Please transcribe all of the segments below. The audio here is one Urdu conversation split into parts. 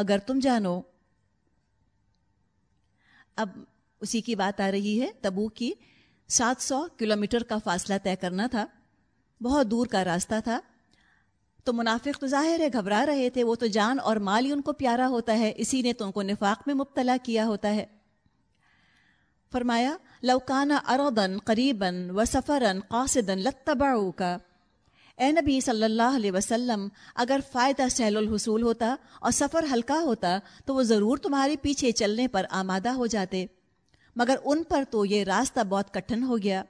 اگر تم جانو۔ اب اسی کی بات آ رہی ہے تبو کی۔ سات سو کلو کا فاصلہ طے کرنا تھا۔ بہت دور کا راستہ تھا۔ تو منافق تو ظاہر ہے، گھبرا رہے تھے۔ وہ تو جان اور مال ہی ان کو پیارا ہوتا ہے۔ اسی نے تو ان کو نفاق میں مبتلا کیا ہوتا ہے۔ فرمایا لوکانہ اردن قریباً و سفرن قاصدن لتبا کا اے نبی صلی اللہ علیہ وسلم، اگر فائدہ سہل الحصول ہوتا اور سفر ہلکا ہوتا، تو وہ ضرور تمہارے پیچھے چلنے پر آمادہ ہو جاتے۔ مگر ان پر تو یہ راستہ بہت کٹھن ہو گیا۔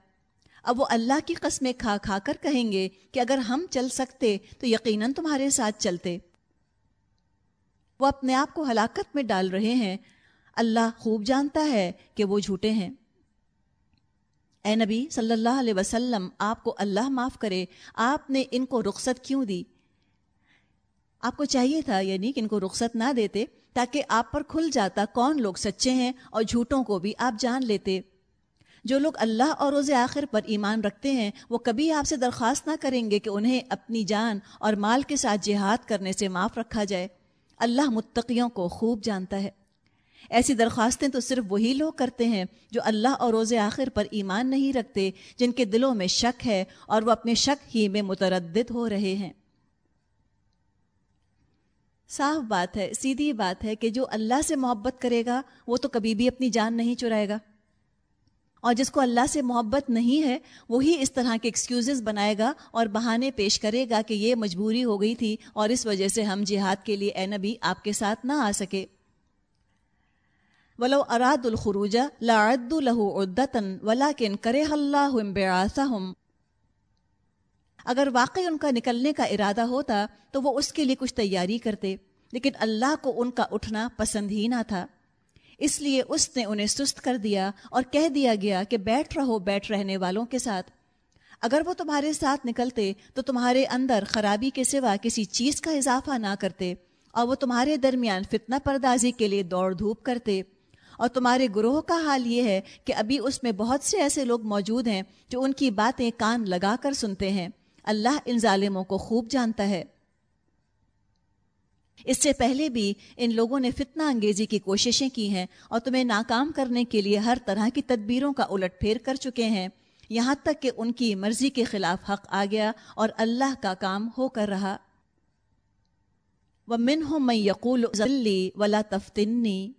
اب وہ اللہ کی قسمیں کھا کھا کر کہیں گے کہ اگر ہم چل سکتے تو یقیناً تمہارے ساتھ چلتے۔ وہ اپنے آپ کو ہلاکت میں ڈال رہے ہیں۔ اللہ خوب جانتا ہے کہ وہ جھوٹے ہیں۔ اے نبی صلی اللہ علیہ وسلم، آپ کو اللہ معاف کرے، آپ نے ان کو رخصت کیوں دی؟ آپ کو چاہیے تھا یعنی کہ ان کو رخصت نہ دیتے تاکہ آپ پر کھل جاتا کون لوگ سچے ہیں اور جھوٹوں کو بھی آپ جان لیتے۔ جو لوگ اللہ اور روز آخر پر ایمان رکھتے ہیں، وہ کبھی آپ سے درخواست نہ کریں گے کہ انہیں اپنی جان اور مال کے ساتھ جہاد کرنے سے معاف رکھا جائے۔ اللہ متقیوں کو خوب جانتا ہے۔ ایسی درخواستیں تو صرف وہی لوگ کرتے ہیں جو اللہ اور روز آخر پر ایمان نہیں رکھتے، جن کے دلوں میں شک ہے اور وہ اپنے شک ہی میں متردد ہو رہے ہیں۔ صاف بات ہے، سیدھی بات ہے کہ جو اللہ سے محبت کرے گا، وہ تو کبھی بھی اپنی جان نہیں چرائے گا۔ اور جس کو اللہ سے محبت نہیں ہے، وہی اس طرح کے ایکسکیوزز بنائے گا اور بہانے پیش کرے گا کہ یہ مجبوری ہو گئی تھی اور اس وجہ سے ہم جہاد کے لیے اے نبی آپ کے ساتھ نہ آ سکے۔ ولو اراد الخروج لاعد له عدتن ولكن كره الله انبعاثهم. اگر واقعی ان کا نکلنے کا ارادہ ہوتا، تو وہ اس کے لیے کچھ تیاری کرتے، لیکن اللہ کو ان کا اٹھنا پسند ہی نہ تھا۔ اس لیے اس نے انہیں سست کر دیا اور کہہ دیا گیا کہ بیٹھ رہو بیٹھ رہنے والوں کے ساتھ۔ اگر وہ تمہارے ساتھ نکلتے، تو تمہارے اندر خرابی کے سوا کسی چیز کا اضافہ نہ کرتے، اور وہ تمہارے درمیان فتنہ پردازی کے لیے دوڑ دھوپ کرتے۔ اور تمہارے گروہ کا حال یہ ہے کہ ابھی اس میں بہت سے ایسے لوگ موجود ہیں جو ان کی باتیں کان لگا کر سنتے ہیں۔ اللہ ان ظالموں کو خوب جانتا ہے۔ اس سے پہلے بھی ان لوگوں نے فتنہ انگیزی کی کوششیں کی ہیں اور تمہیں ناکام کرنے کے لیے ہر طرح کی تدبیروں کا الٹ پھیر کر چکے ہیں۔ یہاں تک کہ ان کی مرضی کے خلاف حق آ گیا اور اللہ کا کام ہو کر رہا۔ وہ من ہوں میں یقول ولا تفتنی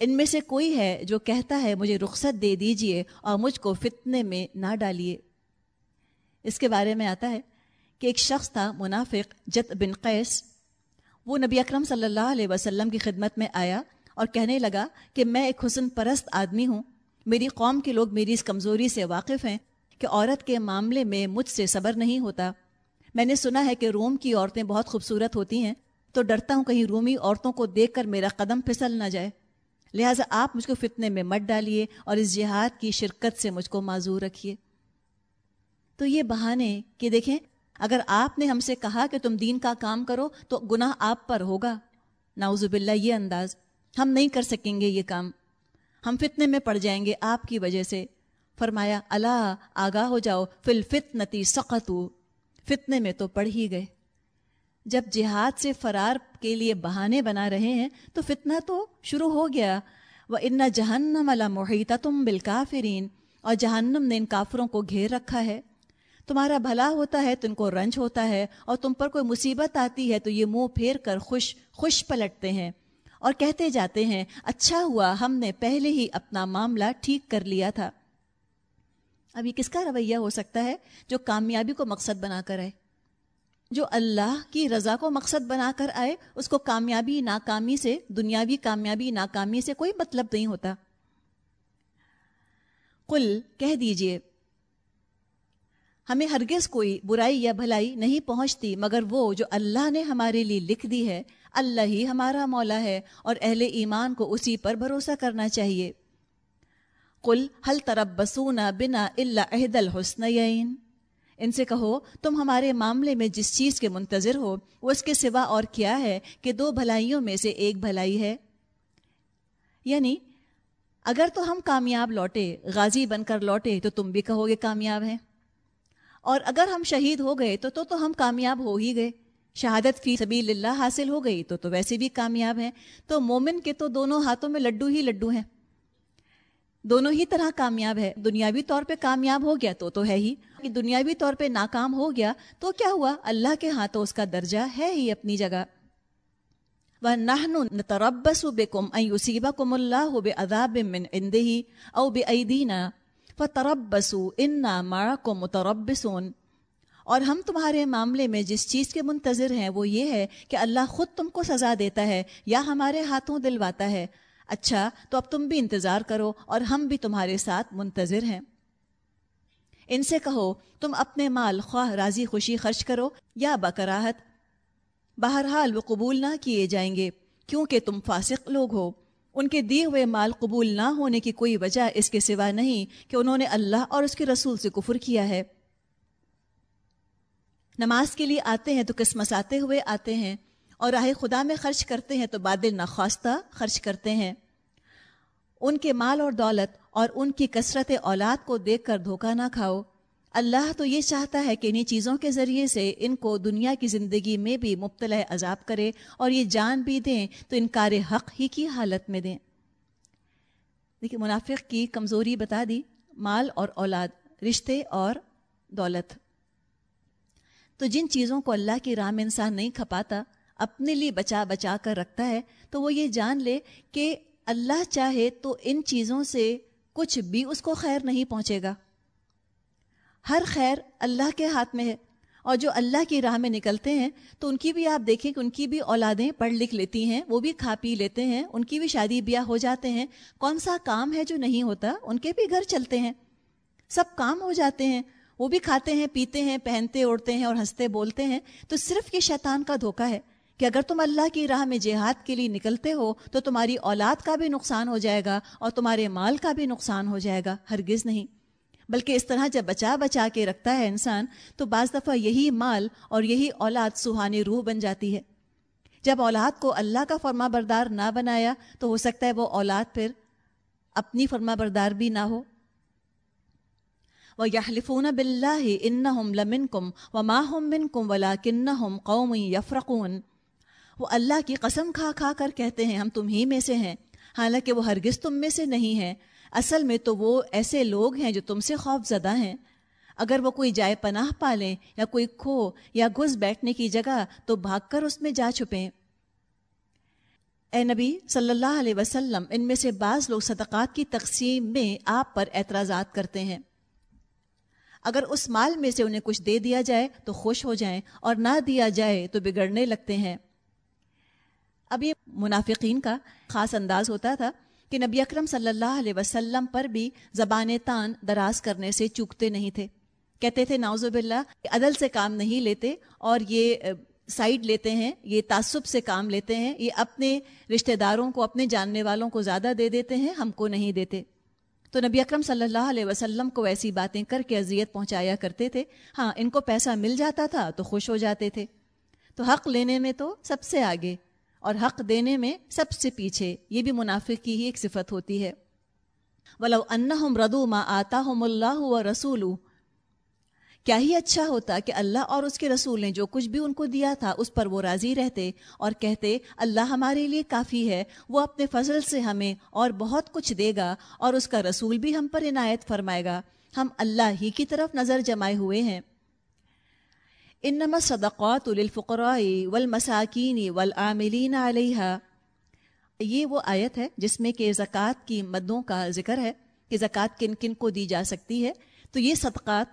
ان میں سے کوئی ہے جو کہتا ہے مجھے رخصت دے دیجیے اور مجھ کو فتنے میں نہ ڈالیے۔ اس کے بارے میں آتا ہے کہ ایک شخص تھا منافق جت بن قیس۔ وہ نبی اکرم صلی اللہ علیہ وسلم کی خدمت میں آیا اور کہنے لگا کہ میں ایک حسن پرست آدمی ہوں۔ میری قوم کے لوگ میری اس کمزوری سے واقف ہیں کہ عورت کے معاملے میں مجھ سے صبر نہیں ہوتا۔ میں نے سنا ہے کہ روم کی عورتیں بہت خوبصورت ہوتی ہیں۔ تو ڈرتا ہوں کہیں رومی عورتوں کو دیکھ کر میرا قدم پھسل نہ جائے۔ لہٰذا آپ مجھ کو فتنے میں مت ڈالیے اور اس جہاد کی شرکت سے مجھ کو معذور رکھیے۔ تو یہ بہانے کہ دیکھیں، اگر آپ نے ہم سے کہا کہ تم دین کا کام کرو تو گناہ آپ پر ہوگا۔ ناؤز باللہ، یہ انداز۔ ہم نہیں کر سکیں گے یہ کام۔ ہم فتنے میں پڑ جائیں گے آپ کی وجہ سے۔ فرمایا اللہ آگاہ ہو جاؤ فل فتنتی سقت فتنے میں تو پڑھ ہی گئے۔ جب جہاد سے فرار کے لیے بہانے بنا رہے ہیں تو فتنہ تو شروع ہو گیا۔ وہ ان جہنم اللہ محیطہ تم بالکافرین اور جہنم نے ان کافروں کو گھیر رکھا ہے۔ تمہارا بھلا ہوتا ہے تو ان کو رنج ہوتا ہے، اور تم پر کوئی مصیبت آتی ہے تو یہ منہ پھیر کر خوش خوش پلٹتے ہیں۔ اور کہتے جاتے ہیں اچھا ہوا، ہم نے پہلے ہی اپنا معاملہ ٹھیک کر لیا تھا۔ اب یہ کس کا رویہ ہو سکتا ہے جو کامیابی کو مقصد بنا کر ہے؟ جو اللہ کی رضا کو مقصد بنا کر آئے، اس کو کامیابی، ناکامی سے، دنیاوی کامیابی، ناکامی سے کوئی مطلب نہیں ہوتا۔ قل، کہہ دیجیے، ہمیں ہرگز کوئی برائی یا بھلائی نہیں پہنچتی، مگر وہ جو اللہ نے ہمارے لیے لکھ دی ہے، اللہ ہی ہمارا مولا ہے، اور اہل ایمان کو اسی پر بھروسہ کرنا چاہیے۔ قل حل ترب بسونا بنا اللہ عہد الحسن ان سے کہو تم ہمارے معاملے میں جس چیز کے منتظر ہو وہ اس کے سوا اور کیا ہے کہ دو بھلائیوں میں سے ایک بھلائی ہے؟ یعنی اگر تو ہم کامیاب لوٹے غازی بن کر لوٹے تو تم بھی کہو گے کامیاب ہیں۔ اور اگر ہم شہید ہو گئے تو تو, تو ہم کامیاب ہو ہی گئے۔ شہادت فی سبیل اللہ حاصل ہو گئی تو تو ویسے بھی کامیاب ہیں۔ تو مومن کے تو دونوں ہاتھوں میں لڈو ہی لڈو ہیں۔ دونوں ہی طرح کامیاب ہے۔ دنیاوی طور پہ کامیاب ہو گیا تو تو ہے ہی۔ دنیاوی طور پہ ناکام ہو گیا تو کیا ہوا؟ اللہ کے ہاتھوں اس کا درجہ ہے ہی اپنی جگہ۔ وہ نہن تربس بے کم ایوسیبہ کم اللہ بے اداب من اندہی او بے عیدینہ و تربسو ان مارا کو متربسون اور ہم تمہارے معاملے میں جس چیز کے منتظر ہیں وہ یہ ہے کہ اللہ خود تم کو سزا دیتا ہے یا ہمارے ہاتھوں دلواتا ہے۔ اچھا تو اب تم بھی انتظار کرو اور ہم بھی تمہارے ساتھ منتظر ہیں۔ ان سے کہو، تم اپنے مال خواہ راضی خوشی خرچ کرو یا بکراہت بہرحال وہ قبول نہ کیے جائیں گے، کیونکہ تم فاسق لوگ ہو۔ ان کے دیے ہوئے مال قبول نہ ہونے کی کوئی وجہ اس کے سوا نہیں کہ انہوں نے اللہ اور اس کے رسول سے کفر کیا ہے۔ نماز کے لیے آتے ہیں تو قسمساتے ہوئے آتے ہیں۔ اور راہ خدا میں خرچ کرتے ہیں تو بادل ناخواستہ خرچ کرتے ہیں۔ ان کے مال اور دولت اور ان کی کثرت اولاد کو دیکھ کر دھوکہ نہ کھاؤ۔ اللہ تو یہ چاہتا ہے کہ انہیں چیزوں کے ذریعے سے ان کو دنیا کی زندگی میں بھی مبتلا عذاب کرے اور یہ جان بھی دیں تو انکار حق ہی کی حالت میں دیں۔ دیکھیے منافق کی کمزوری بتا دی، مال اور اولاد، رشتے اور دولت۔ تو جن چیزوں کو اللہ کی راہ میں انسان نہیں کھپاتا اپنے لیے بچا بچا کر رکھتا ہے، تو وہ یہ جان لے کہ اللہ چاہے تو ان چیزوں سے کچھ بھی اس کو خیر نہیں پہنچے گا۔ ہر خیر اللہ کے ہاتھ میں ہے، اور جو اللہ کی راہ میں نکلتے ہیں، تو ان کی بھی آپ دیکھیں کہ ان کی بھی اولادیں پڑھ لکھ لیتی ہیں، وہ بھی کھا پی لیتے ہیں، ان کی بھی شادی بیاہ ہو جاتے ہیں۔ کون سا کام ہے جو نہیں ہوتا؟ ان کے بھی گھر چلتے ہیں۔ سب کام ہو جاتے ہیں، وہ بھی کھاتے ہیں، پیتے ہیں، پہنتے، اوڑھتے ہیں اور ہنستے، بولتے ہیں۔ تو صرف یہ شیطان کا دھوکہ ہے۔ کہ اگر تم اللہ کی راہ میں جہاد کے لیے نکلتے ہو تو تمہاری اولاد کا بھی نقصان ہو جائے گا اور تمہارے مال کا بھی نقصان ہو جائے گا، ہرگز نہیں۔ بلکہ اس طرح جب بچا بچا کے رکھتا ہے انسان، تو بعض دفعہ یہی مال اور یہی اولاد سہانی روح بن جاتی ہے۔ جب اولاد کو اللہ کا فرما بردار نہ بنایا، تو ہو سکتا ہے وہ اولاد پھر اپنی فرما بردار بھی نہ ہو۔ وہ یحلفون بلّہ ان لمن کم و ماہم بن کم ولا کن قوم یفرقون وہ اللہ کی قسم کھا کھا کر کہتے ہیں، ہم تم ہی میں سے ہیں۔ حالانکہ وہ ہرگز تم میں سے نہیں ہیں۔ اصل میں تو وہ ایسے لوگ ہیں جو تم سے خوف زدہ ہیں۔ اگر وہ کوئی جائے پناہ پالیں یا کوئی کھو یا گھس بیٹھنے کی جگہ تو بھاگ کر اس میں جا چھپیں۔ اے نبی صلی اللہ علیہ وسلم، ان میں سے بعض لوگ صدقات کی تقسیم میں آپ پر اعتراضات کرتے ہیں۔ اگر اس مال میں سے انہیں کچھ دے دیا جائے تو خوش ہو جائیں اور نہ دیا جائے تو بگڑنے لگتے ہیں۔ اب یہ منافقین کا خاص انداز ہوتا تھا کہ نبی اکرم صلی اللہ علیہ وسلم پر بھی زبان تان دراز کرنے سے چوکتے نہیں تھے۔ کہتے تھے ناوز باللہ عدل سے کام نہیں لیتے اور یہ سائڈ لیتے ہیں، یہ تعصب سے کام لیتے ہیں، یہ اپنے رشتہ داروں کو، اپنے جاننے والوں کو زیادہ دے دیتے ہیں، ہم کو نہیں دیتے۔ تو نبی اکرم صلی اللہ علیہ وسلم کو ایسی باتیں کر کے اذیت پہنچایا کرتے تھے۔ ہاں ان کو پیسہ مل جاتا تھا تو خوش ہو جاتے تھے۔ تو حق لینے میں تو سب سے آگے۔ اور حق دینے میں سب سے پیچھے، یہ بھی منافق کی ہی ایک صفت ہوتی ہے۔ ولو انہم ردو ما آتا ہم اللہ و رسول کیا ہی اچھا ہوتا کہ اللہ اور اس کے رسول نے جو کچھ بھی ان کو دیا تھا، اس پر وہ راضی رہتے اور کہتے، اللہ ہمارے لیے کافی ہے، وہ اپنے فضل سے ہمیں اور بہت کچھ دے گا اور اس کا رسول بھی ہم پر عنایت فرمائے گا۔ ہم اللہ ہی کی طرف نظر جمائے ہوئے ہیں۔ انما صدقات للفقراء والمساکین والعاملین علیہ یہ وہ آیت ہے جس میں کہ زکوٰۃ کی مدوں کا ذکر ہے کہ زکوٰۃ کن کن کو دی جا سکتی ہے۔ تو یہ صدقات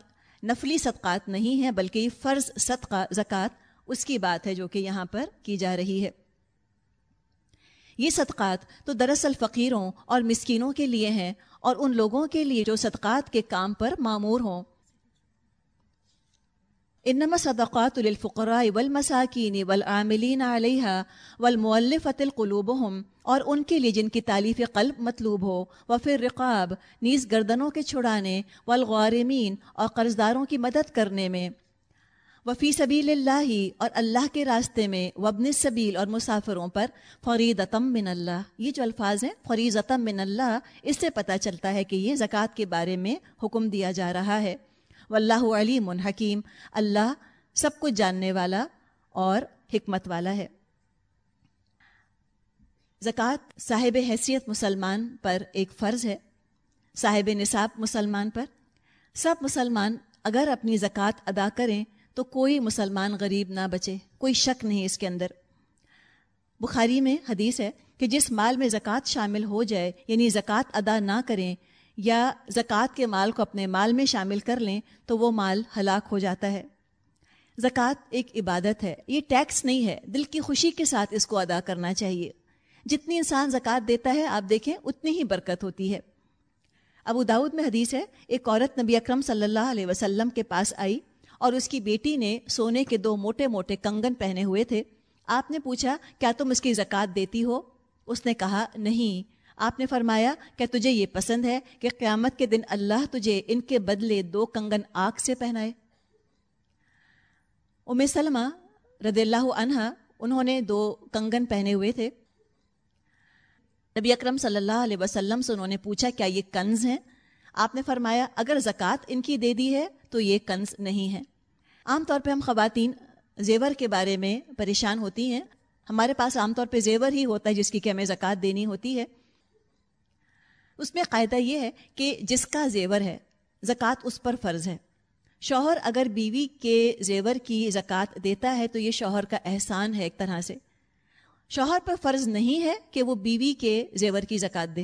نفلی صدقات نہیں ہیں بلکہ یہ فرض صدقہ زکوٰۃ اس کی بات ہے جو کہ یہاں پر کی جا رہی ہے۔ یہ صدقات تو دراصل فقیروں اور مسکینوں کے لیے ہیں اور ان لوگوں کے لیے جو صدقات کے کام پر معمور ہوں۔ انما صدقات للفقراء والمساکین والعاملین علیہ والمؤلفت القلوبهم اور ان کے لیے جن کی تعلیف قلب مطلوب ہو وفر رقاب نیز گردنوں کے چھڑانے، والغارمین اور قرضداروں کی مدد کرنے میں۔ وفی سبیل اللہ اور اللہ کے راستے میں وبن سبیل اور مسافروں پر فریدتم من اللہ۔ یہ جو الفاظ ہیں فریضتم من اللہ، اس سے پتہ چلتا ہے کہ یہ زکوٰۃ کے بارے میں حکم دیا جا رہا ہے۔ واللہ علیم حکیم، اللہ سب کچھ جاننے والا اور حکمت والا ہے۔ زکوٰۃ صاحب حیثیت مسلمان پر ایک فرض ہے۔ صاحب نصاب مسلمان پر۔ سب مسلمان اگر اپنی زکوٰۃ ادا کریں تو کوئی مسلمان غریب نہ بچے، کوئی شک نہیں اس کے اندر۔ بخاری میں حدیث ہے کہ جس مال میں زکوٰۃ شامل ہو جائے یعنی زکوٰۃ ادا نہ کریں یا زکوٰۃ کے مال کو اپنے مال میں شامل کر لیں تو وہ مال ہلاک ہو جاتا ہے۔ زکوٰۃ ایک عبادت ہے۔ یہ ٹیکس نہیں ہے۔ دل کی خوشی کے ساتھ اس کو ادا کرنا چاہیے۔ جتنی انسان زکوٰۃ دیتا ہے، آپ دیکھیں، اتنی ہی برکت ہوتی ہے۔ ابو داود میں حدیث ہے، ایک عورت نبی اکرم صلی اللہ علیہ وسلم کے پاس آئی اور اس کی بیٹی نے سونے کے دو موٹے موٹے کنگن پہنے ہوئے تھے۔ آپ نے پوچھا، کیا تم اس کی زکوٰۃ دیتی ہو؟ اس نے کہا، نہیں۔ آپ نے فرمایا کہ تجھے یہ پسند ہے کہ قیامت کے دن اللہ تجھے ان کے بدلے دو کنگن آگ سے پہنائے۔ ام سلمہ رضی اللہ عنہا، انہوں نے دو کنگن پہنے ہوئے تھے۔ نبی اکرم صلی اللہ علیہ وسلم سے انہوں نے پوچھا، کیا یہ کنز ہیں؟ آپ نے فرمایا، اگر زکوٰۃ ان کی دے دی ہے تو یہ کنز نہیں ہے عام طور پہ ہم خواتین زیور کے بارے میں پریشان ہوتی ہیں۔ ہمارے پاس عام طور پہ زیور ہی ہوتا ہے جس کی کہ ہمیں زکوٰۃ دینی ہوتی ہے۔ اس میں قاعدہ یہ ہے کہ جس کا زیور ہے، زکوٰۃ اس پر فرض ہے۔ شوہر اگر بیوی کے زیور کی زکوٰۃ دیتا ہے تو یہ شوہر کا احسان ہے ایک طرح سے۔ شوہر پر فرض نہیں ہے کہ وہ بیوی کے زیور کی زکوٰۃ دے۔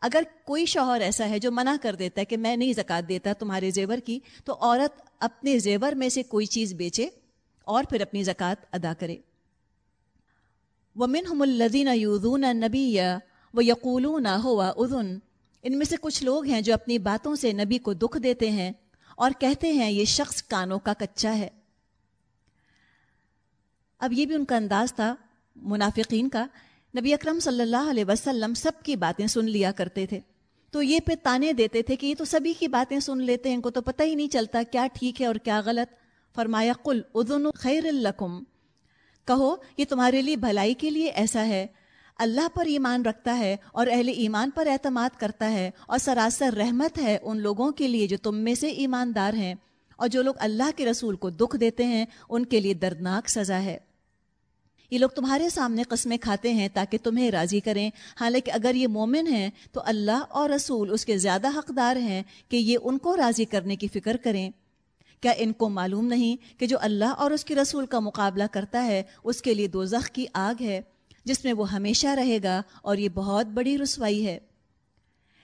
اگر کوئی شوہر ایسا ہے جو منع کر دیتا ہے کہ میں نہیں زکوٰۃ دیتا تمہارے زیور کی، تو عورت اپنے زیور میں سے کوئی چیز بیچے اور پھر اپنی زکوٰۃ ادا کرے۔ ومن ہم الدین یودون نبی وہ یقول نہ ہوا ادن ان میں سے کچھ لوگ ہیں جو اپنی باتوں سے نبی کو دکھ دیتے ہیں اور کہتے ہیں یہ شخص کانوں کا کچا ہے۔ اب یہ بھی ان کا انداز تھا، منافقین کا۔ نبی اکرم صلی اللہ علیہ وسلم سب کی باتیں سن لیا کرتے تھے۔ تو یہ پہ تانے دیتے تھے کہ یہ تو سبھی کی باتیں سن لیتے ہیں، ان کو تو پتہ ہی نہیں چلتا کیا ٹھیک ہے اور کیا غلط۔ فرمایا، قل اذن خیر الکم کہو، یہ تمہارے لیے بھلائی کے لیے ایسا ہے۔ اللہ پر ایمان رکھتا ہے اور اہل ایمان پر اعتماد کرتا ہے اور سراسر رحمت ہے ان لوگوں کے لیے جو تم میں سے ایماندار ہیں اور جو لوگ اللہ کے رسول کو دکھ دیتے ہیں، ان کے لیے دردناک سزا ہے۔ یہ لوگ تمہارے سامنے قسمیں کھاتے ہیں تاکہ تمہیں راضی کریں۔ حالانکہ اگر یہ مومن ہیں تو اللہ اور رسول اس کے زیادہ حقدار ہیں کہ یہ ان کو راضی کرنے کی فکر کریں۔ کیا ان کو معلوم نہیں کہ جو اللہ اور اس کے رسول کا مقابلہ کرتا ہے، اس کے لیے دو کی آگ ہے؟ جس میں وہ ہمیشہ رہے گا اور یہ بہت بڑی رسوائی ہے۔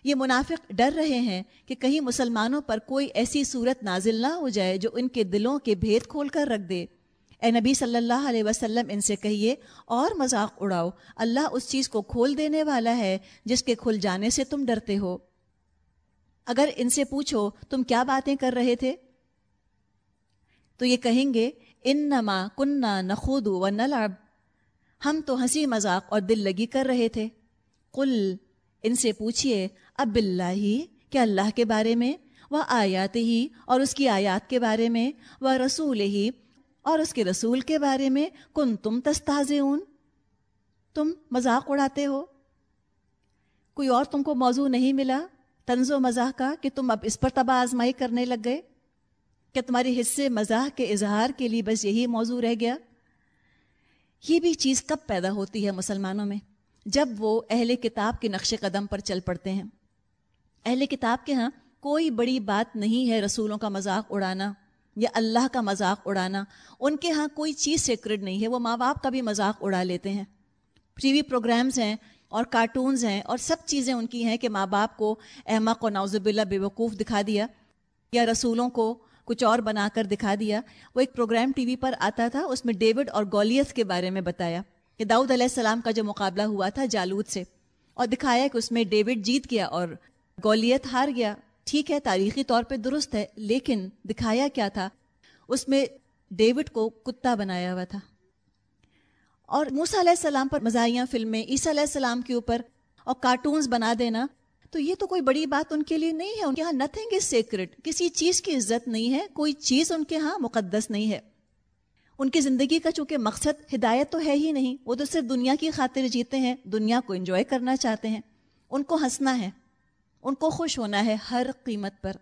یہ منافق ڈر رہے ہیں کہ کہیں مسلمانوں پر کوئی ایسی صورت نازل نہ ہو جائے جو ان کے دلوں کے بھید کھول کر رکھ دے۔ اے نبی صلی اللہ علیہ وسلم، ان سے کہیے، اور مذاق اڑاؤ۔ اللہ اس چیز کو کھول دینے والا ہے جس کے کھل جانے سے تم ڈرتے ہو۔ اگر ان سے پوچھو، تم کیا باتیں کر رہے تھے؟ تو یہ کہیں گے ان نما کنہ نخود و نلعب۔ ہم تو ہنسی مذاق اور دل لگی کر رہے تھے۔ قل، ان سے پوچھئے، اب اللہ ہی کیا اللہ کے بارے میں؟ وہ آیات ہی اور اس کی آیات کے بارے میں؟ وہ رسول ہی اور اس کے رسول کے بارے میں؟ کن تم تستاز تم مذاق اڑاتے ہو۔ کوئی اور تم کو موضوع نہیں ملا، طنز و مزاح کا، کہ تم اب اس پر تباہ آزمائی کرنے لگ گئے؟ کہ تمہارے حصے مزاح کے اظہار کے لیے بس یہی موضوع رہ گیا؟ یہ بھی چیز کب پیدا ہوتی ہے مسلمانوں میں؟ جب وہ اہل کتاب کے نقش قدم پر چل پڑتے ہیں۔ اہل کتاب کے ہاں کوئی بڑی بات نہیں ہے رسولوں کا مذاق اڑانا یا اللہ کا مذاق اڑانا۔ ان کے ہاں کوئی چیز سیکرڈ نہیں ہے، وہ ماں باپ کا بھی مذاق اڑا لیتے ہیں۔ ٹی وی پروگرامز ہیں اور کارٹونز ہیں اور سب چیزیں ان کی ہیں کہ ماں باپ کو احمق و نوزب اللہ بے وقوف دکھا دیا یا رسولوں کو کچھ اور بنا کر دکھا دیا۔ وہ ایک پروگرام ٹی وی پر آتا تھا، اس میں ڈیوڈ اور گولیت کے بارے میں بتایا کہ داؤد علیہ السلام کا جو مقابلہ ہوا تھا جالود سے، اور دکھایا کہ اس میں ڈیوڈ جیت گیا اور گولیت ہار گیا۔ ٹھیک ہے، تاریخی طور پہ درست ہے، لیکن دکھایا کیا تھا؟ اس میں ڈیوڈ کو کتا بنایا ہوا تھا۔ اور موسا علیہ السلام پر مزاحیہ فلمیں، عیسیٰ علیہ السلام کے اوپر اور کارٹونز بنا دینا تو یہ تو کوئی بڑی بات ان کے لیے نہیں ہے۔ ان کے یہاں نتھنگ از سیکرٹ کسی چیز کی عزت نہیں ہے۔ کوئی چیز ان کے ہاں مقدس نہیں ہے۔ ان کی زندگی کا چونکہ مقصد ہدایت تو ہے ہی نہیں، وہ تو صرف دنیا کی خاطر جیتے ہیں، دنیا کو انجوائے کرنا چاہتے ہیں۔ ان کو ہنسنا ہے۔ ان کو خوش ہونا ہے ہر قیمت پر۔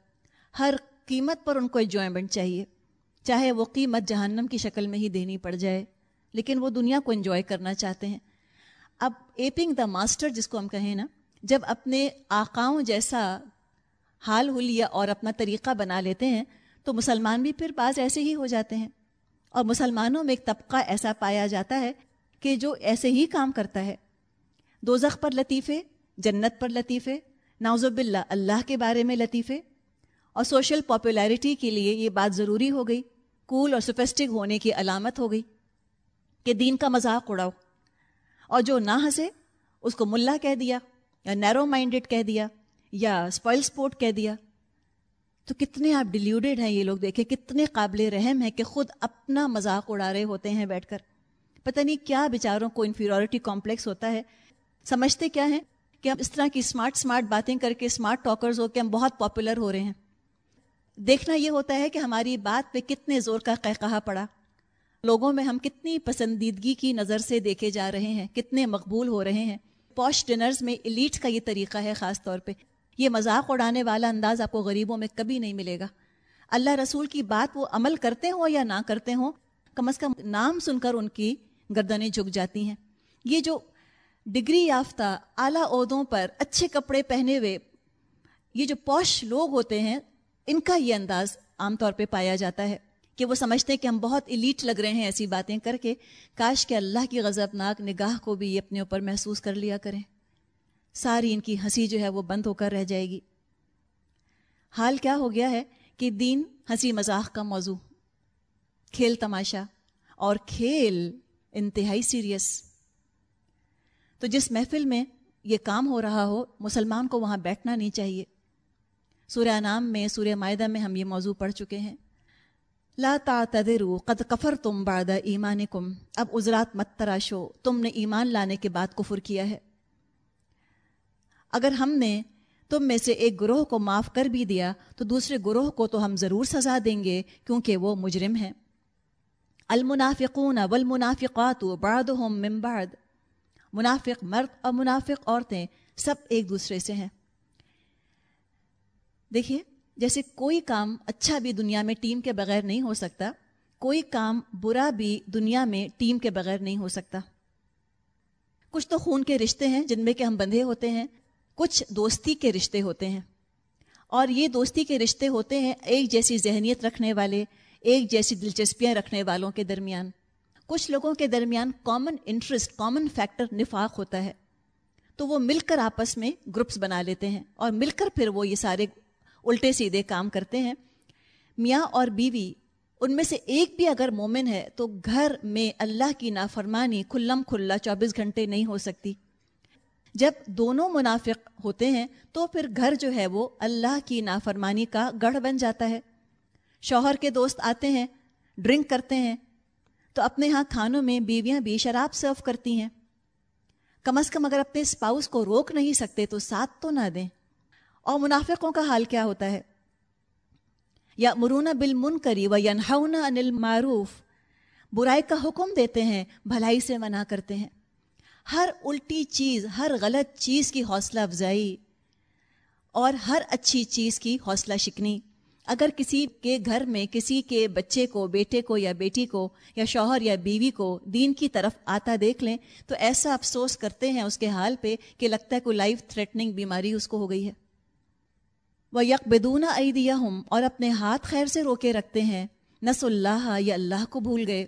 ہر قیمت پر ان کو انجوائمنٹ چاہیے۔ چاہے وہ قیمت جہنم کی شکل میں ہی دینی پڑ جائے، لیکن وہ دنیا کو انجوائے کرنا چاہتے ہیں۔ اب ایپنگ دا ماسٹر جس کو ہم کہیں نا جب اپنے آقاؤں جیسا حال حلیہ اور اپنا طریقہ بنا لیتے ہیں، تو مسلمان بھی پھر بعض ایسے ہی ہو جاتے ہیں۔ اور مسلمانوں میں ایک طبقہ ایسا پایا جاتا ہے کہ جو ایسے ہی کام کرتا ہے۔ دوزخ پر لطیفے، جنت پر لطیفے ناوزب اللہ اللہ کے بارے میں لطیفے۔ اور سوشل پاپولیرٹی کے لیے یہ بات ضروری ہو گئی۔ کول اور سوفسٹک ہونے کی علامت ہو گئی کہ دین کا مذاق اڑاؤ۔ اور جو نہ ہنسے، اس کو ملا کہہ دیا۔ یا نیرو مائنڈیڈ کہہ دیا، یا اسپائل اسپورٹ کہہ دیا۔ تو کتنے آپ ڈیلیوڈیڈ ہیں یہ لوگ دیکھیں کتنے قابل رحم ہیں کہ خود اپنا مذاق اڑا رہے ہوتے ہیں بیٹھ کر۔ پتہ نہیں کیا بیچاروں کو انفیریورٹی کمپلیکس ہوتا ہے۔ سمجھتے کیا ہیں کہ ہم اس طرح کی اسمارٹ اسمارٹ باتیں کر کے اسمارٹ ٹاکرز ہو کے ہم بہت پاپولر ہو رہے ہیں۔ دیکھنا یہ ہوتا ہے کہ ہماری بات پہ کتنے زور کا کہا پڑا۔ لوگوں میں ہم کتنی پسندیدگی کی نظر سے دیکھے جا رہے ہیں، کتنے مقبول ہو رہے ہیں۔ پوش ڈنرز میں ایلیٹ کا یہ طریقہ ہے خاص طور پہ۔ یہ مذاق اڑانے والا انداز آپ کو غریبوں میں کبھی نہیں ملے گا۔ اللہ رسول کی بات وہ عمل کرتے ہوں یا نہ کرتے ہوں، کم از کم نام سن کر ان کی گردنیں جھک جاتی ہیں۔ یہ جو ڈگری یافتہ اعلیٰ عہدوں پر اچھے کپڑے پہنے ہوئے یہ جو پوش لوگ ہوتے ہیں، ان کا یہ انداز عام طور پہ پایا جاتا ہے۔ کہ وہ سمجھتے ہیں کہ ہم بہت ایلیٹ لگ رہے ہیں ایسی باتیں کر کے۔ کاش کہ اللہ کی غضب ناک نگاہ کو بھی یہ اپنے اوپر محسوس کر لیا کریں۔ ساری ان کی ہنسی جو ہے وہ بند ہو کر رہ جائے گی۔ حال کیا ہو گیا ہے کہ دین ہنسی مذاق کا موضوع۔ کھیل تماشا اور کھیل انتہائی سیریس تو جس محفل میں یہ کام ہو رہا ہو، مسلمان کو وہاں بیٹھنا نہیں چاہیے۔ سورہ نام میں، سورہ معدہ میں ہم یہ موضوع پڑھ چکے ہیں۔ لا تعتذروا، قد کفر تم بعد ایمانکم اب عذرات مت تراشو، تم نے ایمان لانے کے بعد کفر کیا ہے۔ اگر ہم نے تم میں سے ایک گروہ کو معاف کر بھی دیا، تو دوسرے گروہ کو تو ہم ضرور سزا دیں گے، کیونکہ وہ مجرم ہیں۔ المنافقون والمنافقات بعضهم من بعد منافق مرد اور منافق عورتیں سب ایک دوسرے سے ہیں۔ دیکھیے جیسے کوئی کام اچھا بھی دنیا میں ٹیم کے بغیر نہیں ہو سکتا، کوئی کام برا بھی دنیا میں ٹیم کے بغیر نہیں ہو سکتا۔ کچھ تو خون کے رشتے ہیں جن میں کہ ہم بندھے ہوتے ہیں، کچھ دوستی کے رشتے ہوتے ہیں۔ اور یہ دوستی کے رشتے ہوتے ہیں ایک جیسی ذہنیت رکھنے والے، ایک جیسی دلچسپیاں رکھنے والوں کے درمیان۔ کچھ لوگوں کے درمیان کامن انٹرسٹ کامن فیکٹر نفاق ہوتا ہے۔ تو وہ مل کر آپس میں گروپس بنا لیتے ہیں اور مل کر پھر وہ یہ سارے الٹے سیدھے کام کرتے ہیں۔ میاں اور بیوی، ان میں سے ایک بھی اگر مومن ہے تو گھر میں اللہ کی نافرمانی کھلم کھلا چوبیس گھنٹے نہیں ہو سکتی۔ جب دونوں منافق ہوتے ہیں تو پھر گھر جو ہے وہ اللہ کی نافرمانی کا گڑھ بن جاتا ہے۔ شوہر کے دوست آتے ہیں، ڈرنک کرتے ہیں۔ تو اپنے ہاں کھانوں میں بیویاں بھی شراب سرو کرتی ہیں۔ کم از کم اگر اپنے اسپاؤس کو روک نہیں سکتے تو ساتھ تو نہ دیں۔ اور منافقوں کا حال کیا ہوتا ہے؟ یا مرونہ بل من کری و ینہونا انل معروف برائی کا حکم دیتے ہیں، بھلائی سے منع کرتے ہیں۔ ہر الٹی چیز، ہر غلط چیز کی حوصلہ افزائی اور ہر اچھی چیز کی حوصلہ شکنی۔ اگر کسی کے گھر میں کسی کے بچے کو، بیٹے کو یا بیٹی کو یا شوہر یا بیوی کو دین کی طرف آتا دیکھ لیں تو ایسا افسوس کرتے ہیں اس کے حال پہ کہ لگتا ہے کوئی لائف تھریٹننگ بیماری اس کو ہو گئی ہے۔ وہ یک بدون ہم اور اپنے ہاتھ خیر سے روکے رکھتے ہیں۔ نس اللہ یا اللہ کو بھول گئے۔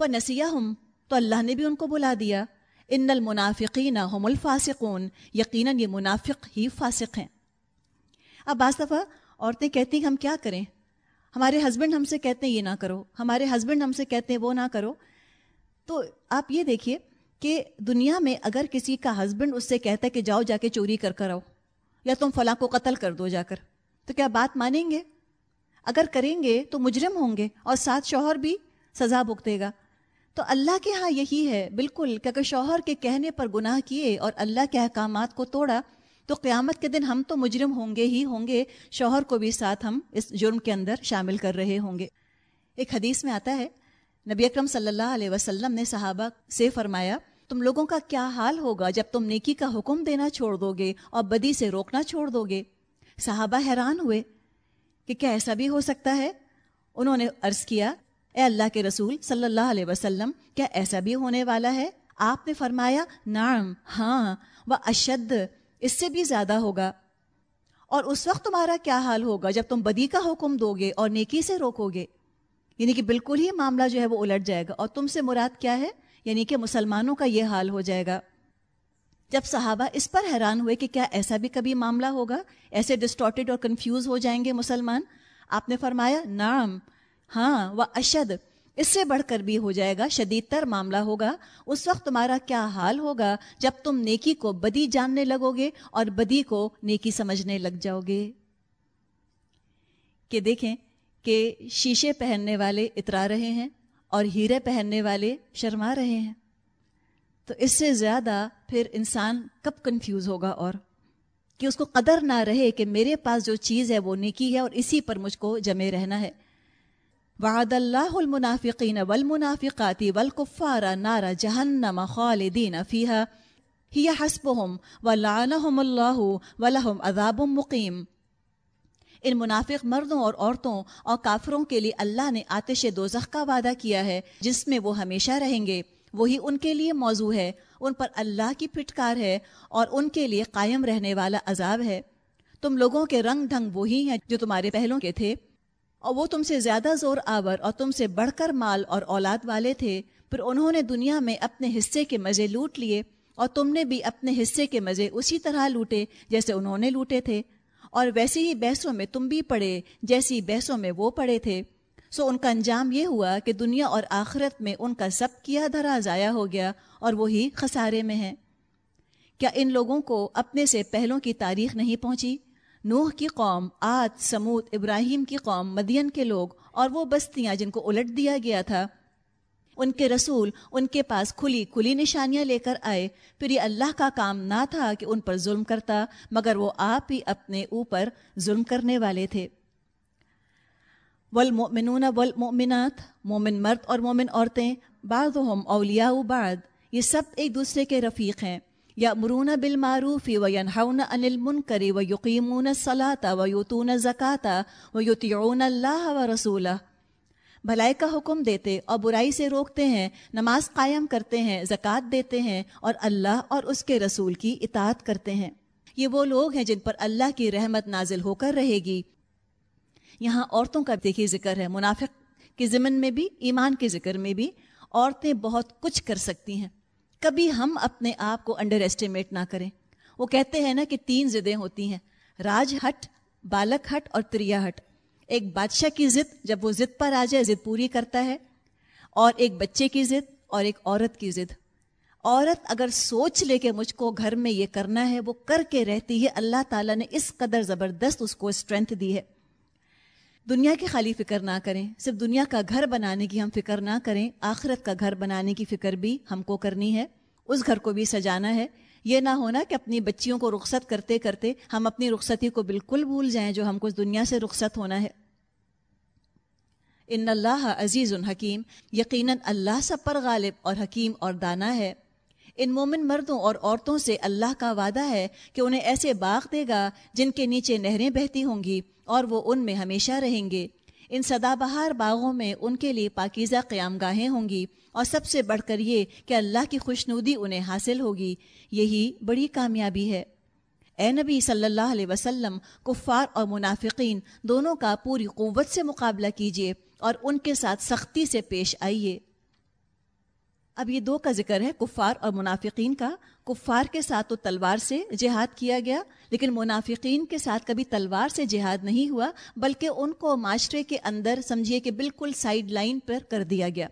وہ نسیہ ہم تو اللہ نے بھی ان کو بلا دیا۔ ان المنافقین ہم الفاسقون۔ یقیناً یہ منافق ہی فاسق ہیں۔ اب بعض دفعہ عورتیں کہتی ہیں، ہم کیا کریں؟ ہمارے ہسبینڈ ہم سے کہتے ہیں، یہ نہ کرو۔ ہمارے ہسبینڈ ہم سے کہتے ہیں، وہ نہ کرو۔ تو آپ یہ دیکھیے کہ دنیا میں اگر کسی کا ہسبینڈ اس سے کہتا ہے کہ جاؤ جا کے چوری کر کر آؤ یا تم فلاں کو قتل کر دو جا کر۔ تو کیا بات مانیں گے؟ اگر کریں گے تو مجرم ہوں گے اور ساتھ شوہر بھی سزا بکتے گا۔ تو اللہ کے ہاں یہی ہے، بالکل، کہ اگر شوہر کے کہنے پر گناہ کیے اور اللہ کے احکامات کو توڑا، تو قیامت کے دن ہم تو مجرم ہوں گے ہی ہوں گے۔ شوہر کو بھی ساتھ ہم اس جرم کے اندر شامل کر رہے ہوں گے۔ ایک حدیث میں آتا ہے، نبی اکرم صلی اللہ علیہ وسلم نے صحابہ سے فرمایا تم لوگوں کا کیا حال ہوگا جب تم نیکی کا حکم دینا چھوڑ دو گے اور بدی سے روکنا چھوڑ دو گے صحابہ حیران ہوئے کہ کیا ایسا بھی ہو سکتا ہے؟ انہوں نے عرض کیا، اے اللہ کے رسول صلی اللہ علیہ وسلم، کیا ایسا بھی ہونے والا ہے؟ آپ نے فرمایا، نعم ہاں وہ اشد، اس سے بھی زیادہ ہوگا۔ اور اس وقت تمہارا کیا حال ہوگا جب تم بدی کا حکم دو گے اور نیکی سے روکو گے یعنی کہ بالکل ہی معاملہ جو ہے وہ الٹ جائے گا۔ اور تم سے مراد کیا ہے؟ یعنی کہ مسلمانوں کا یہ حال ہو جائے گا۔ جب صحابہ اس پر حیران ہوئے کہ کیا ایسا بھی کبھی معاملہ ہوگا، ایسے ڈسٹارٹیڈ اور کنفیوز ہو جائیں گے مسلمان؟ آپ نے فرمایا نام ہاں وہ اشد، اس سے بڑھ کر بھی ہو جائے گا، شدید تر معاملہ ہوگا۔ اس وقت تمہارا کیا حال ہوگا جب تم نیکی کو بدی جاننے لگو گے اور بدی کو نیکی سمجھنے لگ جاؤ گے؟ کہ دیکھیں کہ شیشے پہننے والے اترا رہے ہیں۔ اور ہیرے پہننے والے شرما رہے ہیں۔ تو اس سے زیادہ پھر انسان کب کنفیوز ہوگا اور کہ اس کو قدر نہ رہے کہ میرے پاس جو چیز ہے وہ نیکی ہے اور اسی پر مجھ کو جمے رہنا ہے۔ وعد اللہ المنافقین والمنافقات والکفار نار جہنم خالدین فیہا۔ ہی حسبهم ولعنہم اللہ ولہم عذاب مقیم۔ ان منافق مردوں اور عورتوں اور کافروں کے لیے اللہ نے آتش دوزخ کا وعدہ کیا ہے، جس میں وہ ہمیشہ رہیں گے۔ وہی ان کے لیے موضوع ہے۔ ان پر اللہ کی پھٹکار ہے اور ان کے لیے قائم رہنے والا عذاب ہے۔ تم لوگوں کے رنگ ڈھنگ وہی ہیں جو تمہارے پہلوں کے تھے۔ اور وہ تم سے زیادہ زور آور اور تم سے بڑھ کر مال اور اولاد والے تھے۔ پھر انہوں نے دنیا میں اپنے حصے کے مزے لوٹ لیے اور تم نے بھی اپنے حصے کے مزے اسی طرح لوٹے جیسے انہوں نے لوٹے تھے۔ اور ویسی ہی بحثوں میں تم بھی پڑے جیسی بحثوں میں وہ پڑے تھے۔ سو ان کا انجام یہ ہوا کہ دنیا اور آخرت میں ان کا سب کیا دھرا ضائع ہو گیا اور وہی خسارے میں ہیں۔ کیا ان لوگوں کو اپنے سے پہلوں کی تاریخ نہیں پہنچی؟ نوح کی قوم آت سمود، ابراہیم کی قوم، مدین کے لوگ اور وہ بستیاں جن کو الٹ دیا گیا تھا۔ ان کے رسول، ان کے پاس کھلی کھلی نشانیاں لے کر آئے۔ پھر یہ اللہ کا کام نہ تھا کہ ان پر ظلم کرتا، مگر وہ آپ ہی اپنے اوپر ظلم کرنے والے تھے۔ والمؤمنون والمؤمنات، مومن مرد اور مومن عورتیں بعضهم اولیاء بعد یہ سب ایک دوسرے کے رفیق ہیں۔ یا مرون بالمعروف و ینہون عن المنکر و یقیمون الصلاة و یوتون الزکاة و یطیعون اللہ و رسولہ۔ بھلائی کا حکم دیتے اور برائی سے روکتے ہیں، نماز قائم کرتے ہیں، زکوٰۃ دیتے ہیں اور اللہ اور اس کے رسول کی اطاعت کرتے ہیں۔ یہ وہ لوگ ہیں جن پر اللہ کی رحمت نازل ہو کر رہے گی۔ یہاں عورتوں کا دیکھیے ذکر ہے۔ منافق کے ضمن میں بھی، ایمان کے ذکر میں بھی عورتیں بہت کچھ کر سکتی ہیں۔ کبھی ہم اپنے آپ کو انڈر ایسٹیمیٹ نہ کریں۔ وہ کہتے ہیں نا کہ تین ضدیں ہوتی ہیں۔ راج ہٹ، بالک ہٹ اور تریا ہٹ۔ ایک بادشاہ کی ضد جب وہ ضد پر آ جائے، ضد پوری کرتا ہے، اور ایک بچے کی ضد اور ایک عورت کی ضد۔ عورت اگر سوچ لے کہ مجھ کو گھر میں یہ کرنا ہے، وہ کر کے رہتی ہے۔ اللہ تعالیٰ نے اس قدر زبردست اس کو اسٹرینتھ دی ہے۔ دنیا کی خالی فکر نہ کریں۔ صرف دنیا کا گھر بنانے کی ہم فکر نہ کریں، آخرت کا گھر بنانے کی فکر بھی ہم کو کرنی ہے۔ اس گھر کو بھی سجانا ہے۔ یہ نہ ہونا کہ اپنی بچیوں کو رخصت کرتے کرتے ہم اپنی رخصتی کو بالکل بھول جائیں جو ہم کو اس دنیا سے رخصت ہونا ہے۔ ان اللہ عزیز الحکیم یقیناً اللہ سب پر غالب اور حکیم اور دانا ہے۔ ان مومن مردوں اور عورتوں سے اللہ کا وعدہ ہے کہ انہیں ایسے باغ دے گا جن کے نیچے نہریں بہتی ہوں گی اور وہ ان میں ہمیشہ رہیں گے۔ ان سدا بہار باغوں میں ان کے لیے پاکیزہ قیام گاہیں ہوں گی اور سب سے بڑھ کر یہ کہ اللہ کی خوشنودی انہیں حاصل ہوگی۔ یہی بڑی کامیابی ہے۔ اے نبی صلی اللہ علیہ وسلم، کفار اور منافقین، دونوں کا پوری قوت سے مقابلہ کیجیے اور ان کے ساتھ سختی سے پیش آئیے۔ اب یہ دو کا ذکر ہے، کفار اور منافقین کا۔ کفار کے ساتھ تو تلوار سے جہاد کیا گیا، لیکن منافقین کے ساتھ کبھی تلوار سے جہاد نہیں ہوا، بلکہ ان کو معاشرے کے اندر سمجھیے کہ بالکل سائیڈ لائن پر کر دیا گیا۔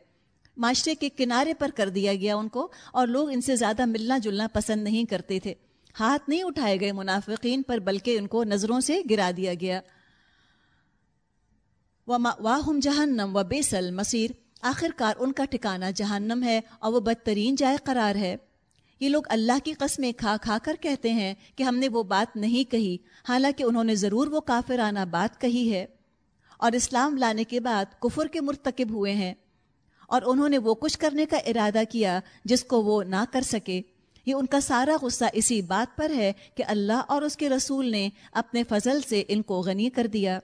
معاشرے کے کنارے پر کر دیا گیا ان کو، اور لوگ ان سے زیادہ ملنا جلنا پسند نہیں کرتے تھے۔ ہاتھ نہیں اٹھائے گئے منافقین پر، بلکہ ان کو نظروں سے گرا دیا گیا۔ واہم جہنم و بیسل مسیر آخر کار ان کا ٹھکانہ جہنم ہے اور وہ بدترین جائے قرار ہے۔ یہ لوگ اللہ کی قسمیں کھا کھا کر کہتے ہیں کہ ہم نے وہ بات نہیں کہی، حالانکہ انہوں نے ضرور وہ کافرانہ بات کہی ہے۔ اور اسلام لانے کے بعد کفر کے مرتکب ہوئے ہیں۔ اور انہوں نے وہ کچھ کرنے کا ارادہ کیا جس کو وہ نہ کر سکے۔ یہ ان کا سارا غصہ اسی بات پر ہے کہ اللہ اور اس کے رسول نے اپنے فضل سے ان کو غنی کر دیا۔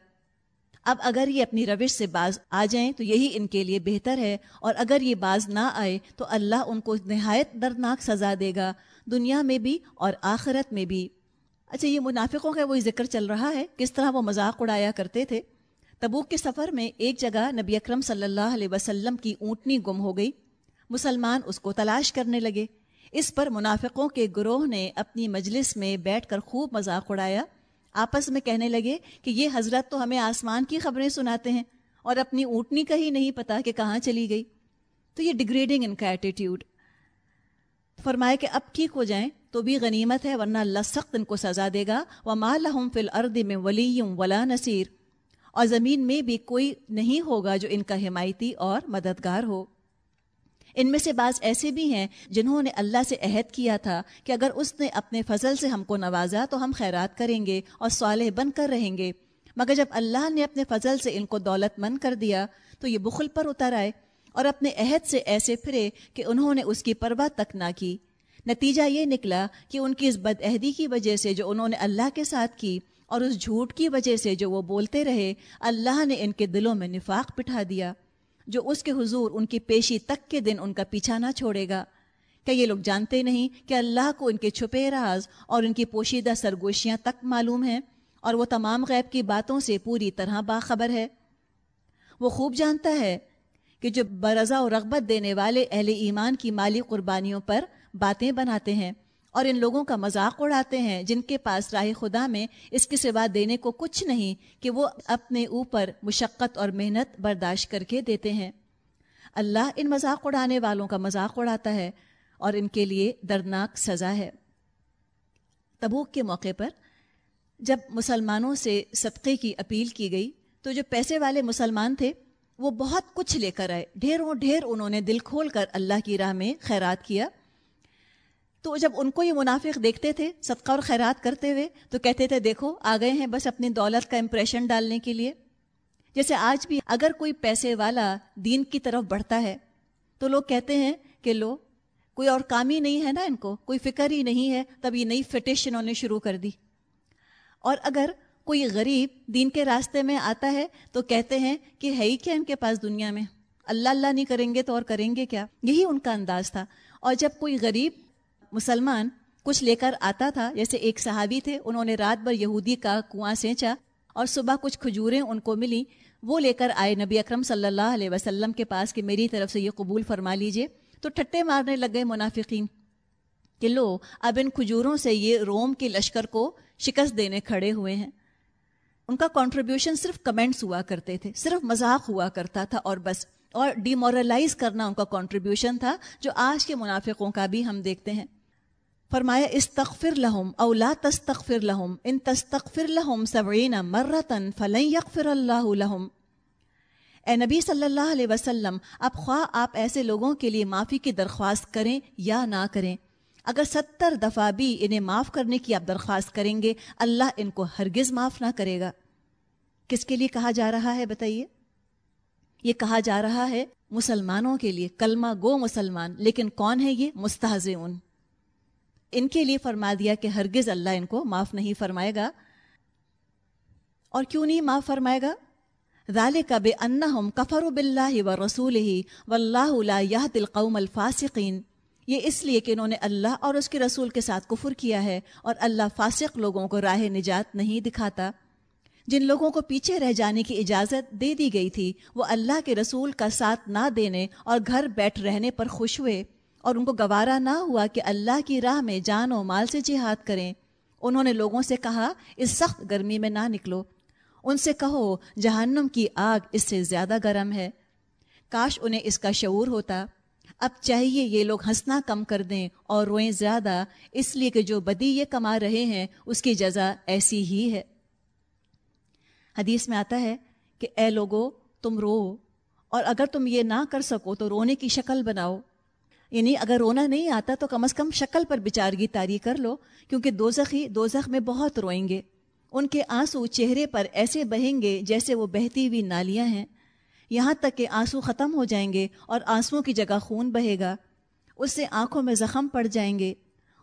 اب اگر یہ اپنی روش سے باز آ جائیں تو یہی ان کے لیے بہتر ہے، اور اگر یہ باز نہ آئے تو اللہ ان کو نہایت دردناک سزا دے گا، دنیا میں بھی اور آخرت میں بھی۔ اچھا یہ منافقوں کا وہی ذکر چل رہا ہے، کس طرح وہ مذاق اڑایا کرتے تھے۔ تبوک کے سفر میں ایک جگہ نبی اکرم صلی اللہ علیہ وسلم کی اونٹنی گم ہو گئی۔ مسلمان اس کو تلاش کرنے لگے۔ اس پر منافقوں کے گروہ نے اپنی مجلس میں بیٹھ کر خوب مذاق اڑایا۔ آپس میں کہنے لگے کہ یہ حضرت تو ہمیں آسمان کی خبریں سناتے ہیں اور اپنی اونٹنی کا ہی نہیں پتا کہ کہاں چلی گئی۔ تو یہ ڈگریڈنگ ان کا ایٹیٹیوڈ فرمائے کہ اب ٹھیک ہو جائیں تو بھی غنیمت ہے ورنہ اللہ سخت ان کو سزا دے گا۔ وہ مالحم فل ارد میں ولیوں ولا نصیر اور زمین میں بھی کوئی نہیں ہوگا جو ان کا حمایتی اور مددگار ہو۔ ان میں سے بعض ایسے بھی ہیں جنہوں نے اللہ سے عہد کیا تھا کہ اگر اس نے اپنے فضل سے ہم کو نوازا تو ہم خیرات کریں گے اور صالح بن کر رہیں گے۔ مگر جب اللہ نے اپنے فضل سے ان کو دولت مند کر دیا تو یہ بخل پر اتر آئے اور اپنے عہد سے ایسے پھرے کہ انہوں نے اس کی پرواہ تک نہ کی۔ نتیجہ یہ نکلا کہ ان کی اس بد عہدی کی وجہ سے جو انہوں نے اللہ کے ساتھ کی اور اس جھوٹ کی وجہ سے جو وہ بولتے رہے، اللہ نے ان کے دلوں میں نفاق بٹھا دیا۔ جو اس کے حضور ان کی پیشی تک کے دن ان کا پیچھا نہ چھوڑے گا۔ کیا یہ لوگ جانتے نہیں کہ اللہ کو ان کے چھپے راز اور ان کی پوشیدہ سرگوشیاں تک معلوم ہیں اور وہ تمام غیب کی باتوں سے پوری طرح باخبر ہے؟ وہ خوب جانتا ہے کہ جو برضا و رغبت دینے والے اہل ایمان کی مالی قربانیوں پر باتیں بناتے ہیں اور ان لوگوں کا مذاق اڑاتے ہیں جن کے پاس راہ خدا میں اس کے سوا دینے کو کچھ نہیں کہ وہ اپنے اوپر مشقت اور محنت برداشت کر کے دیتے ہیں۔ اللہ ان مذاق اڑانے والوں کا مذاق اڑاتا ہے اور ان کے لیے دردناک سزا ہے۔ تبوک کے موقع پر جب مسلمانوں سے صدقے کی اپیل کی گئی تو جو پیسے والے مسلمان تھے وہ بہت کچھ لے کر آئے۔ ڈھیروں ڈھیر انہوں نے دل کھول کر اللہ کی راہ میں خیرات کیا۔ تو جب ان کو یہ منافق دیکھتے تھے صدقہ اور خیرات کرتے ہوئے، تو کہتے تھے، دیکھو، آ گئے ہیں بس اپنی دولت کا امپریشن ڈالنے کے لیے۔ جیسے آج بھی اگر کوئی پیسے والا دین کی طرف بڑھتا ہے، تو لوگ کہتے ہیں کہ، لو، کوئی اور کام ہی نہیں ہے نا ان کو، کوئی فکر ہی نہیں ہے، تب یہ نئی فٹش انہوں نے شروع کر دی۔ اور اگر کوئی غریب دین کے راستے میں آتا ہے، تو کہتے ہیں کہ، ہے ہی کیا ان کے پاس دنیا میں؟ اللہ اللہ نہیں کریں گے تو اور کریں گے کیا؟ یہی ان کا انداز تھا۔ اور جب کوئی غریب مسلمان کچھ لے کر آتا تھا، جیسے ایک صحابی تھے، انہوں نے رات بھر یہودی کا کنواں سینچا اور صبح کچھ کھجوریں ان کو ملی وہ لے کر آئے نبی اکرم صلی اللہ علیہ وسلم کے پاس کہ میری طرف سے یہ قبول فرما لیجیے۔ تو ٹھٹے مارنے لگ گئے منافقین کہ لو، اب ان کھجوروں سے یہ روم کے لشکر کو شکست دینے کھڑے ہوئے ہیں۔ ان کا کنٹریبیوشن صرف کمنٹس ہوا کرتے تھے، صرف مذاق ہوا کرتا تھا اور بس، اور ڈی مورلائز کرنا ان کا کنٹریبیوشن تھا، جو آج کے منافقوں کا بھی ہم دیکھتے ہیں۔ فرمایا، استغفر لہم او لا تستغفر لہم ان تستغفر لہم سبعین مرتن فلن یغفر اللہ لہم اے نبی صلی اللہ علیہ وسلم، اب خواہ آپ ایسے لوگوں کے لیے معافی کی درخواست کریں یا نہ کریں، اگر ستر دفعہ بھی انہیں معاف کرنے کی آپ درخواست کریں گے، اللہ ان کو ہرگز معاف نہ کرے گا۔ کس کے لیے کہا جا رہا ہے بتائیے؟ یہ کہا جا رہا ہے مسلمانوں کے لیے، کلمہ گو مسلمان، لیکن کون ہے یہ؟ مستحز ان کے لیے فرما دیا کہ ہرگز اللہ ان کو معاف نہیں فرمائے گا۔ اور کیوں نہیں معاف فرمائے گا؟ رال کا بے ان اور اور ان کو گوارا نہ ہوا کہ اللہ کی راہ میں جان و مال سے جہاد کریں۔ انہوں نے لوگوں سے کہا، اس سخت گرمی میں نہ نکلو۔ ان سے کہو، جہنم کی آگ اس سے زیادہ گرم ہے۔ کاش انہیں اس کا شعور ہوتا۔ اب چاہیے یہ لوگ ہنسنا کم کر دیں اور روئیں زیادہ۔ اس لیے کہ جو بدی یہ کما رہے ہیں، اس کی جزا ایسی ہی ہے۔ حدیث میں آتا ہے کہ، اے لوگو، تم رو۔ اور اگر تم یہ نہ کر سکو تو رونے کی شکل بناؤ۔ یعنی اگر رونا نہیں آتا تو کم از کم شکل پر بچارگی تاری کر لو، کیونکہ دو زخی دو زخ میں بہت روئیں گے۔ ان کے آنسو چہرے پر ایسے بہیں گے جیسے وہ بہتی ہوئی نالیاں ہیں۔ یہاں تک کہ آنسو ختم ہو جائیں گے اور آنسوؤں کی جگہ خون بہے گا۔ اس سے آنکھوں میں زخم پڑ جائیں گے۔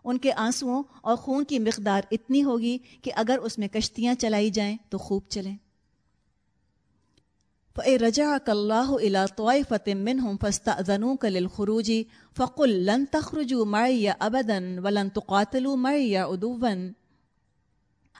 ان کے آنسوؤں اور خون کی مقدار اتنی ہوگی کہ اگر اس میں کشتیاں چلائی جائیں تو خوب چلیں۔ رجعك الله إلى طائفة منهم فاستأذنوك للخروج فقل لن تخرجوا معي أبدا ولن تقاتلوا معي عدوا۔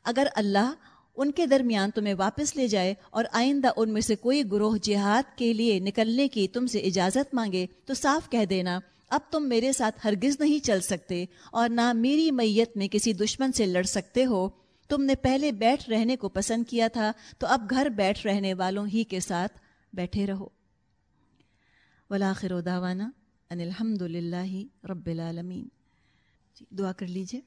اگر اللہ ان کے درمیان تمہیں واپس لے جائے اور آئندہ ان میں سے کوئی گروہ جہاد کے لیے نکلنے کی تم سے اجازت مانگے تو صاف کہہ دینا، اب تم میرے ساتھ ہرگز نہیں چل سکتے اور نہ میری میت میں کسی دشمن سے لڑ سکتے ہو۔ تم نے پہلے بیٹھ رہنے کو پسند کیا تھا، تو اب گھر بیٹھ رہنے والوں ہی کے ساتھ بیٹھے رہو۔ ولاخر داوانا ان الحمد للہ رب العالمین جی، دعا کر لیجیے